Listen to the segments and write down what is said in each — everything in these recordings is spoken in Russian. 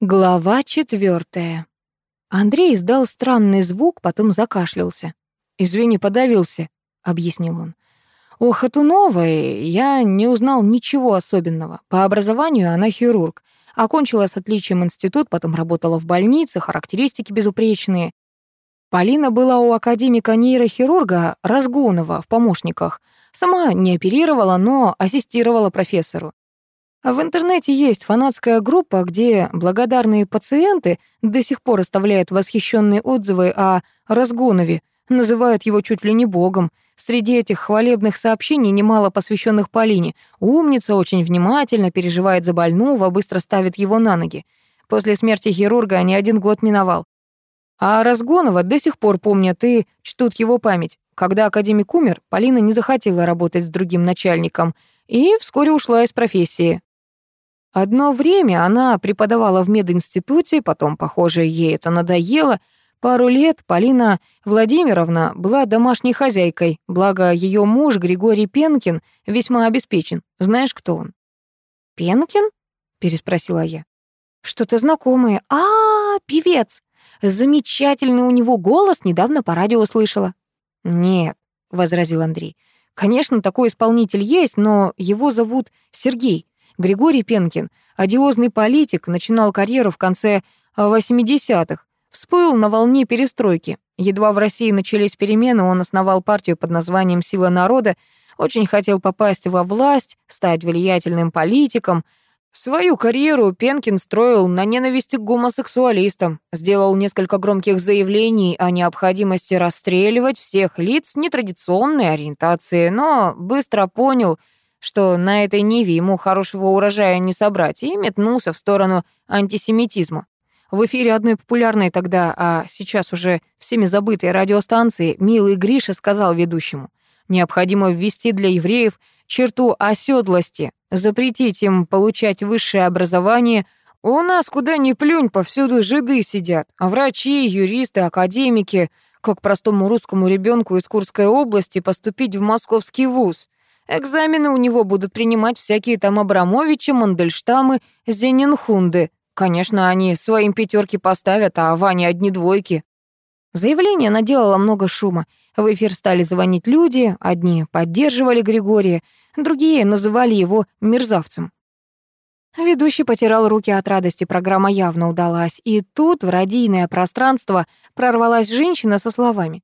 Глава четвертая. Андрей издал странный звук, потом закашлялся. «Извини, подавился», — объяснил он. «У Хатуновой я не узнал ничего особенного. По образованию она хирург. Окончила с отличием институт, потом работала в больнице, характеристики безупречные. Полина была у академика-нейрохирурга Разгонова в помощниках. Сама не оперировала, но ассистировала профессору. В интернете есть фанатская группа, где благодарные пациенты до сих пор оставляют восхищенные отзывы о Разгонове, называют его чуть ли не богом. Среди этих хвалебных сообщений немало посвященных Полине. Умница, очень внимательно, переживает за больного, быстро ставит его на ноги. После смерти хирурга не один год миновал. А Разгонова до сих пор помнят и чтут его память. Когда академик умер, Полина не захотела работать с другим начальником и вскоре ушла из профессии. Одно время она преподавала в мединституте, потом, похоже, ей это надоело. Пару лет Полина Владимировна была домашней хозяйкой, благо ее муж Григорий Пенкин весьма обеспечен. Знаешь, кто он? «Пенкин?» — переспросила я. «Что-то знакомое. А, -а, а, певец! Замечательный у него голос, недавно по радио слышала». «Нет», — возразил Андрей. «Конечно, такой исполнитель есть, но его зовут Сергей. Григорий Пенкин, одиозный политик, начинал карьеру в конце 80-х, всплыл на волне перестройки. Едва в России начались перемены, он основал партию под названием «Сила народа», очень хотел попасть во власть, стать влиятельным политиком. Свою карьеру Пенкин строил на ненависти к гомосексуалистам, сделал несколько громких заявлений о необходимости расстреливать всех лиц нетрадиционной ориентации, но быстро понял — что на этой ниве ему хорошего урожая не собрать, и метнулся в сторону антисемитизма. В эфире одной популярной тогда, а сейчас уже всеми забытой радиостанции, милый Гриша сказал ведущему, необходимо ввести для евреев черту оседлости, запретить им получать высшее образование. У нас куда ни плюнь, повсюду жиды сидят, врачи, юристы, академики, как простому русскому ребенку из Курской области поступить в московский вуз. Экзамены у него будут принимать всякие там Абрамовичи, Мандельштамы, Зенинхунды. Конечно, они своим пятерки поставят, а Ваня одни двойки. Заявление наделало много шума. В эфир стали звонить люди, одни поддерживали Григория, другие называли его мерзавцем. Ведущий потирал руки от радости, программа явно удалась. И тут в радийное пространство прорвалась женщина со словами.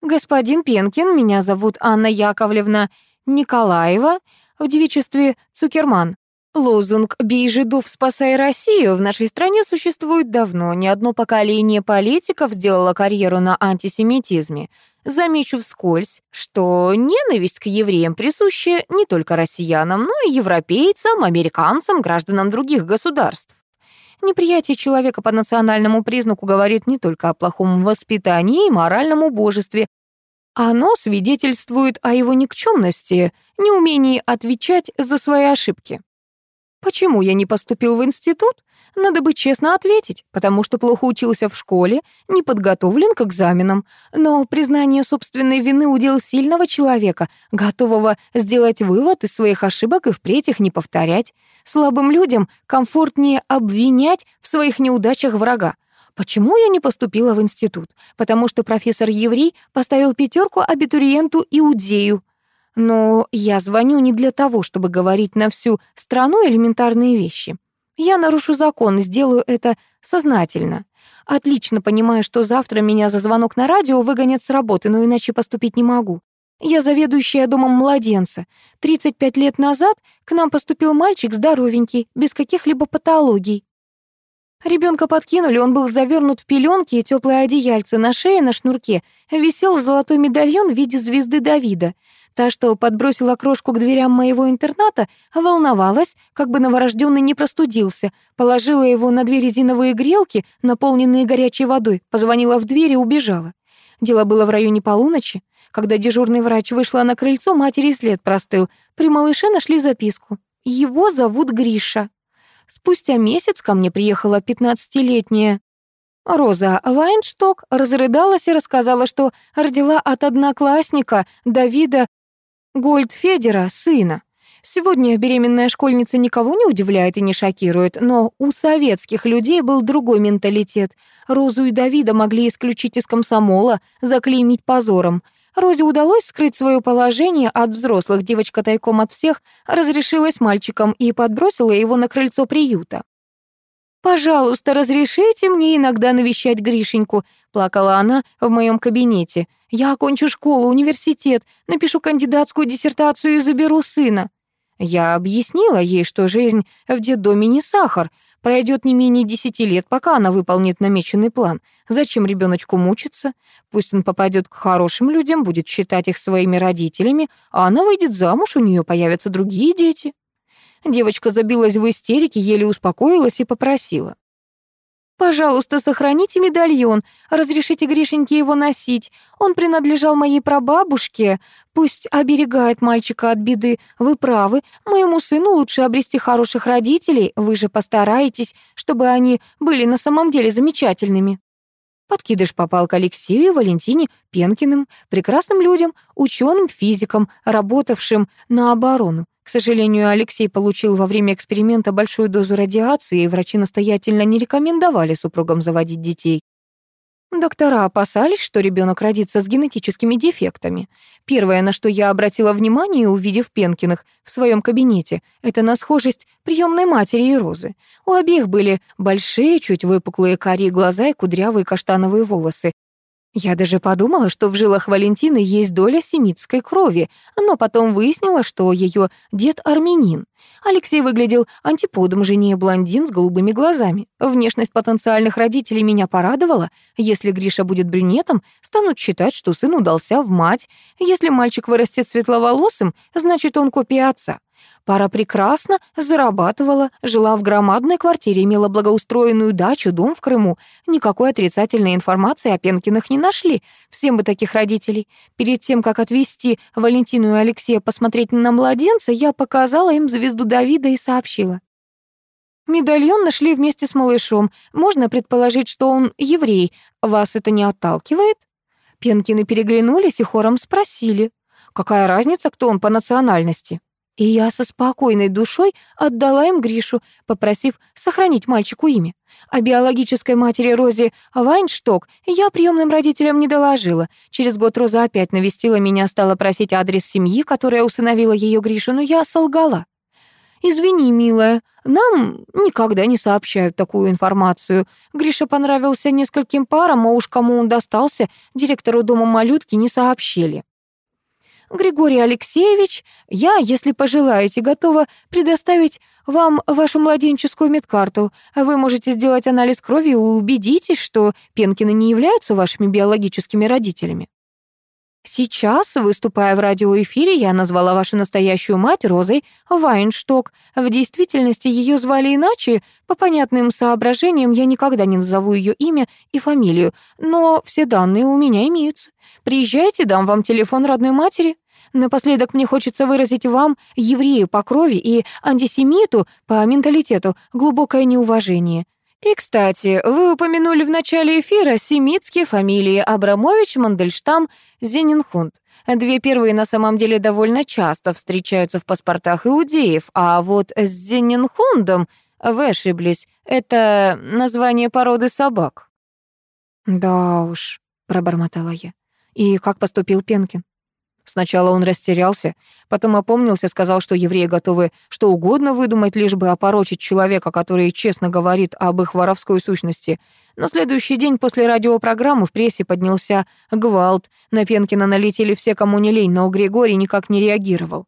«Господин Пенкин, меня зовут Анна Яковлевна. Николаева в девичестве Цукерман. Лозунг «Бей жидов, спасай Россию» в нашей стране существует давно. Ни одно поколение политиков сделало карьеру на антисемитизме. Замечу вскользь, что ненависть к евреям присуща не только россиянам, но и европейцам, американцам, гражданам других государств. Неприятие человека по национальному признаку говорит не только о плохом воспитании и моральном убожестве, оно свидетельствует о его никчемности, неумении отвечать за свои ошибки. Почему я не поступил в институт? Надо бы честно ответить, потому что плохо учился в школе, не подготовлен к экзаменам. Но признание собственной вины удел сильного человека, готового сделать вывод из своих ошибок и впредь их не повторять. Слабым людям комфортнее обвинять в своих неудачах врага. Почему я не поступила в институт? Потому что профессор-еврей поставил пятерку абитуриенту Иудею. Но я звоню не для того, чтобы говорить на всю страну элементарные вещи. Я нарушу закон и сделаю это сознательно. Отлично понимаю, что завтра меня за звонок на радио выгонят с работы, но иначе поступить не могу. Я заведующая домом младенца. 35 лет назад к нам поступил мальчик здоровенький, без каких-либо патологий. Ребенка подкинули, он был завернут в пеленки и теплое одеяльце. На шее на шнурке висел золотой медальон в виде звезды Давида. Та, что подбросила крошку к дверям моего интерната, волновалась, как бы новорожденный не простудился, положила его на две резиновые грелки, наполненные горячей водой, позвонила в дверь и убежала. Дело было в районе полуночи. Когда дежурный врач вышла на крыльцо, матери след простыл. При малыше нашли записку. Его зовут Гриша. Спустя месяц ко мне приехала пятнадцатилетняя Роза Вайншток, разрыдалась и рассказала, что родила от одноклассника Давида Гольдфедера сына. Сегодня беременная школьница никого не удивляет и не шокирует, но у советских людей был другой менталитет. Розу и Давида могли исключить из комсомола, заклеймить позором. Розе удалось скрыть свое положение от взрослых, девочка тайком от всех разрешилась мальчиком и подбросила его на крыльцо приюта. «Пожалуйста, разрешите мне иногда навещать Гришеньку», — плакала она в моем кабинете. «Я окончу школу, университет, напишу кандидатскую диссертацию и заберу сына». Я объяснила ей, что жизнь в детдоме не сахар, пройдет не менее десяти лет, пока она выполнит намеченный план. Зачем ребеночку мучиться? Пусть он попадет к хорошим людям, будет считать их своими родителями, а она выйдет замуж, у нее появятся другие дети. Девочка забилась в истерике, еле успокоилась и попросила. «Пожалуйста, сохраните медальон, разрешите Гришеньке его носить. Он принадлежал моей прабабушке. Пусть оберегает мальчика от беды. Вы правы, моему сыну лучше обрести хороших родителей. Вы же постараетесь, чтобы они были на самом деле замечательными». Подкидыш попал к Алексею и Валентине Пенкиным, прекрасным людям, ученым, физикам, работавшим на оборону. К сожалению, Алексей получил во время эксперимента большую дозу радиации, и врачи настоятельно не рекомендовали супругам заводить детей. Доктора опасались, что ребенок родится с генетическими дефектами. Первое, на что я обратила внимание, увидев Пенкиных в своем кабинете, это на схожесть приемной матери и Розы. У обеих были большие, чуть выпуклые карие глаза и кудрявые каштановые волосы, я даже подумала, что в жилах Валентины есть доля семитской крови, но потом выяснила, что ее дед армянин. Алексей выглядел антиподом жене блондин с голубыми глазами. Внешность потенциальных родителей меня порадовала. Если Гриша будет брюнетом, станут считать, что сын удался в мать. Если мальчик вырастет светловолосым, значит, он копия отца. Пара прекрасно зарабатывала, жила в громадной квартире, имела благоустроенную дачу, дом в Крыму. Никакой отрицательной информации о Пенкиных не нашли. Всем бы таких родителей. Перед тем, как отвезти Валентину и Алексея посмотреть на младенца, я показала им звезду Давида и сообщила. Медальон нашли вместе с малышом. Можно предположить, что он еврей. Вас это не отталкивает? Пенкины переглянулись и хором спросили. Какая разница, кто он по национальности? И я со спокойной душой отдала им Гришу, попросив сохранить мальчику имя. О биологической матери Розе Вайншток я приемным родителям не доложила. Через год Роза опять навестила меня, стала просить адрес семьи, которая усыновила ее Гришу, но я солгала. «Извини, милая, нам никогда не сообщают такую информацию. Гриша понравился нескольким парам, а уж кому он достался, директору дома малютки не сообщили». Григорий Алексеевич, я, если пожелаете, готова предоставить вам вашу младенческую медкарту. Вы можете сделать анализ крови и убедитесь, что Пенкины не являются вашими биологическими родителями. Сейчас, выступая в радиоэфире, я назвала вашу настоящую мать Розой Вайншток. В действительности ее звали иначе, по понятным соображениям я никогда не назову ее имя и фамилию, но все данные у меня имеются. Приезжайте, дам вам телефон родной матери. Напоследок мне хочется выразить вам, еврею по крови и антисемиту по менталитету, глубокое неуважение. И, кстати, вы упомянули в начале эфира семитские фамилии Абрамович, Мандельштам, Зенинхунд. Две первые на самом деле довольно часто встречаются в паспортах иудеев, а вот с Зенинхундом вы ошиблись. Это название породы собак. «Да уж», — пробормотала я. «И как поступил Пенкин?» Сначала он растерялся, потом опомнился, сказал, что евреи готовы что угодно выдумать, лишь бы опорочить человека, который честно говорит об их воровской сущности. На следующий день после радиопрограммы в прессе поднялся гвалт. На Пенкина налетели все, кому не лень, но Григорий никак не реагировал.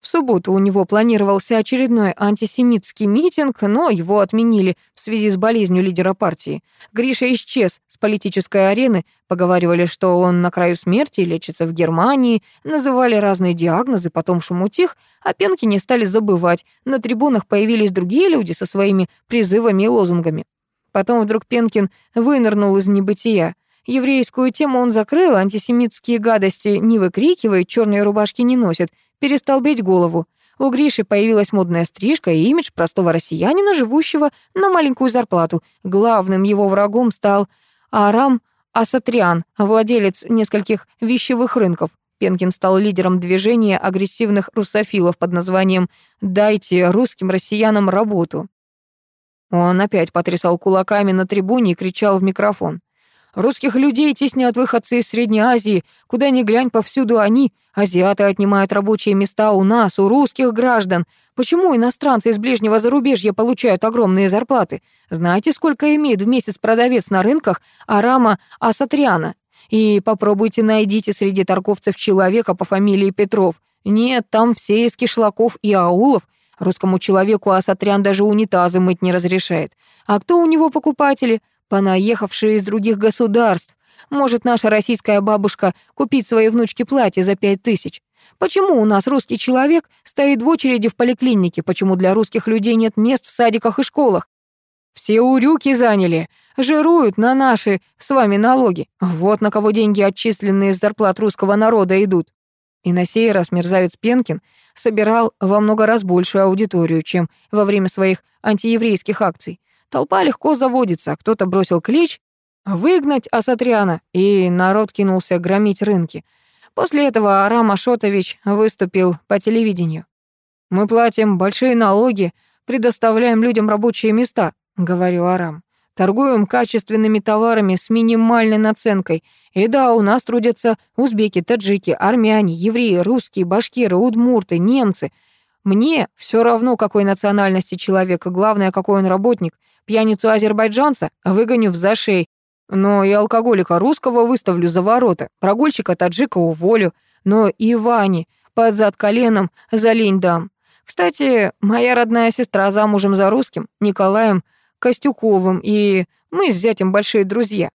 В субботу у него планировался очередной антисемитский митинг, но его отменили в связи с болезнью лидера партии. Гриша исчез с политической арены, поговаривали, что он на краю смерти, лечится в Германии, называли разные диагнозы, потом шум утих, а пенки не стали забывать. На трибунах появились другие люди со своими призывами и лозунгами. Потом вдруг Пенкин вынырнул из небытия. Еврейскую тему он закрыл, антисемитские гадости не выкрикивает, черные рубашки не носит — перестал бить голову. У Гриши появилась модная стрижка и имидж простого россиянина, живущего на маленькую зарплату. Главным его врагом стал Арам Асатриан, владелец нескольких вещевых рынков. Пенкин стал лидером движения агрессивных русофилов под названием «Дайте русским россиянам работу». Он опять потрясал кулаками на трибуне и кричал в микрофон. Русских людей теснят выходцы из Средней Азии. Куда ни глянь, повсюду они. Азиаты отнимают рабочие места у нас, у русских граждан. Почему иностранцы из ближнего зарубежья получают огромные зарплаты? Знаете, сколько имеет в месяц продавец на рынках Арама Асатриана? И попробуйте найдите среди торговцев человека по фамилии Петров. Нет, там все из кишлаков и аулов. Русскому человеку Асатрян даже унитазы мыть не разрешает. А кто у него покупатели? Понаехавшие из других государств. Может наша российская бабушка купить своей внучке платье за пять тысяч? Почему у нас русский человек стоит в очереди в поликлинике? Почему для русских людей нет мест в садиках и школах? Все урюки заняли, жируют на наши с вами налоги. Вот на кого деньги, отчисленные из зарплат русского народа, идут. И на сей раз мерзавец Пенкин собирал во много раз большую аудиторию, чем во время своих антиеврейских акций. Толпа легко заводится, а кто-то бросил клич «Выгнать Асатряна!» и народ кинулся громить рынки. После этого Арам Ашотович выступил по телевидению. «Мы платим большие налоги, предоставляем людям рабочие места», — говорил Арам. «Торгуем качественными товарами с минимальной наценкой. И да, у нас трудятся узбеки, таджики, армяне, евреи, русские, башкиры, удмурты, немцы. Мне все равно, какой национальности человек, главное, какой он работник. Пьяницу азербайджанца выгоню в зашей. Но и алкоголика русского выставлю за ворота, прогульщика таджика уволю, но и Вани под зад коленом за лень дам. Кстати, моя родная сестра замужем за русским, Николаем Костюковым, и мы с зятем большие друзья.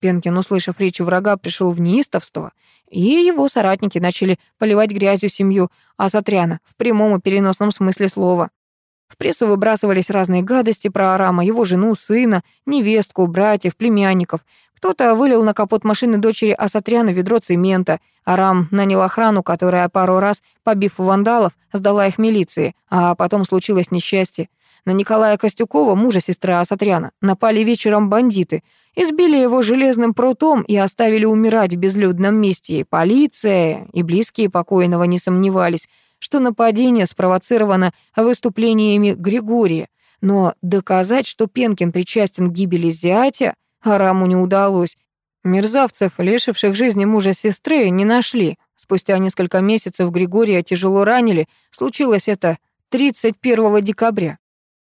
Пенкин, услышав речь врага, пришел в неистовство, и его соратники начали поливать грязью семью Асатряна в прямом и переносном смысле слова. В прессу выбрасывались разные гадости про Арама, его жену, сына, невестку, братьев, племянников. Кто-то вылил на капот машины дочери Асатряна ведро цемента. Арам нанял охрану, которая пару раз, побив вандалов, сдала их милиции, а потом случилось несчастье. На Николая Костюкова, мужа сестры Асатряна, напали вечером бандиты, избили его железным прутом и оставили умирать в безлюдном месте. И полиция, и близкие покойного не сомневались, что нападение спровоцировано выступлениями Григория, но доказать, что Пенкин причастен к гибели зятя, Араму не удалось. Мерзавцев, лишивших жизни мужа сестры, не нашли. Спустя несколько месяцев Григория тяжело ранили. Случилось это 31 декабря.